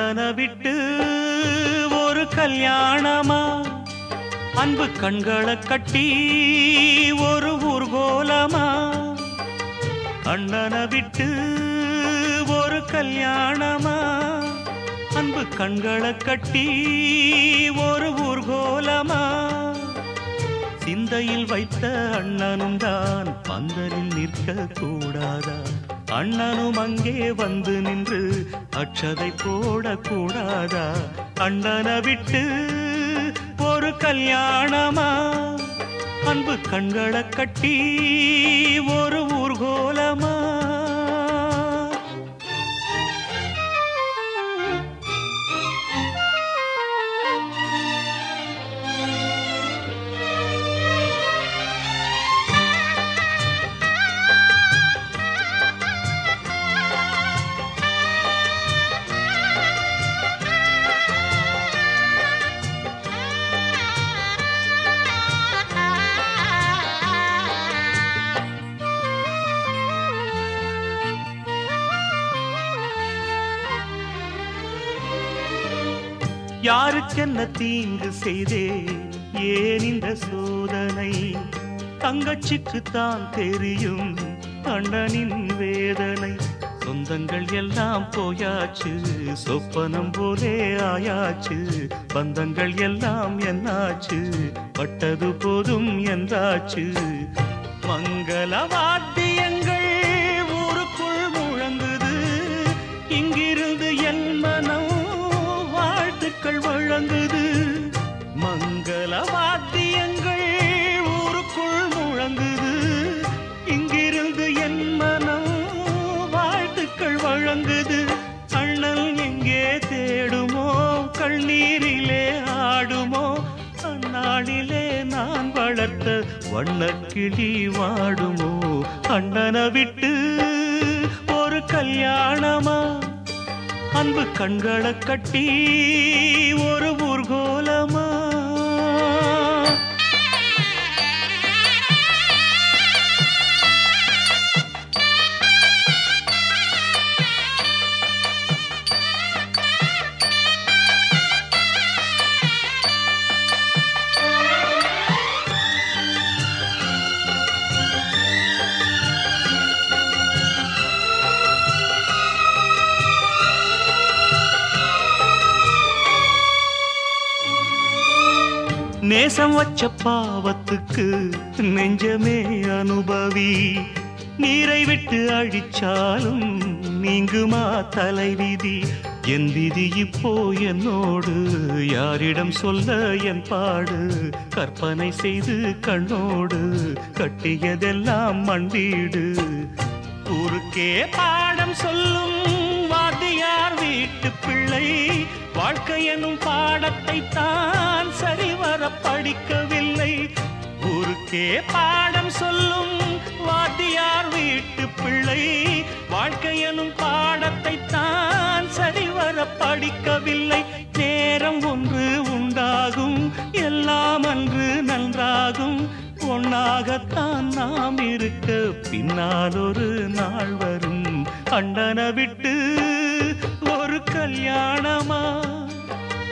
அண்ணனை விட்டு ஒரு கல்யாணமா? அன்பு கண்களை கட்டி ஒரு ஊர்கோலமா அண்ணனை விட்டு ஒரு கல்யாணமா? அன்பு கண்களை கட்டி ஒரு ஊர்கோலமா சிந்தையில் வைத்த அண்ணனும் தான் பந்தலில் நிற்க கூடாதா அண்ணனும் அங்கே வந்து நின்று அக்ஷதை போடக்கூடாதா? அண்ணனை விட்டு ஒரு கல்யாணமா? அன்பு கண்களை கட்டி ஒரு ஊர்கோலமா? யாருக்கென்ன தீங்கு செய்தே? ஏன் இந்த சோதனை? தங்கச்சிக்கு தான் தெரியும் அண்ணனின் வேதனை. சொந்தங்கள் எல்லாம் போயாச்சு சொப்பனம் போலே ஆயாச்சு. பந்தங்கள் எல்லாம் என்னாச்சு பட்டது போதும் என்றாச்சு. மங்கள வாத்தியங்கள் ஊருக்குள் முழங்குது. இங்கே வாழ்த்துக்கள் வழங்குது. மங்கள வாத்தியங்கள் ஊருக்குள் முழங்குது இங்கிருந்து என் மனம் வாழ்த்துக்கள் வழங்குது. அண்ணல் எங்கே தேடுமோ? கண்ணீரிலே ஆடுமோ? அந்நாளிலே நான் வளர்த்த வண்ணக்கிளி வாடுமோ? அண்ணனை விட்டு ஒரு கல்யாணமா? அன்பு கண்களை கட்டி நேசம் வச்ச பாவத்துக்கு நெஞ்சமே அனுபவி. நீரை விட்டு அழிச்சாலும் நீங்குமா தலைவிதி? என் விதி இப்போ என்னோடு யாரிடம் சொல்ல என் பாடு? கற்பனை செய்து கண்ணோடு கட்டியதெல்லாம் மண் வீடு. ஊருக்கே பாடம் சொல்லும் வாத்தியார் வீட்டு பிள்ளை. எனும் பாடத்தை தான் சரிவர படிக்கவில்லை. ஊருக்கே பாடம் சொல்லும் வாத்தியார் வீட்டு பிள்ளை. வாழ்க்கை எனும் பாடத்தை தான் சரிவர படிக்கவில்லை. நேரம் ஒன்று உண்டாகும் எல்லாம் அன்று நன்றாகும். ஒன்னாகத்தான் நாம் இருக்க பின்னால் ஒரு நாள் வரும். அண்டன விட்டு ஒரு கல்யாணமா?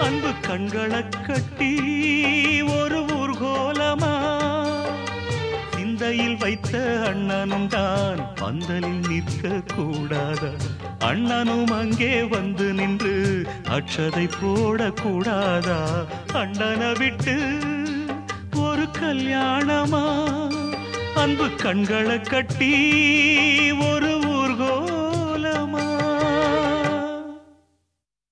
அன்பு கண்களை கட்டி ஒரு ஊர்கோலமா சிந்தையில் வைத்த அண்ணனும் தான் பந்தலில் நிற்க கூடாதா அண்ணனும் அங்கே வந்து நின்று அக்ஷதை போடக்கூடாதா? அண்ணனை விட்டு ஒரு கல்யாணமா? அன்பு கண்களை கட்டி ஒரு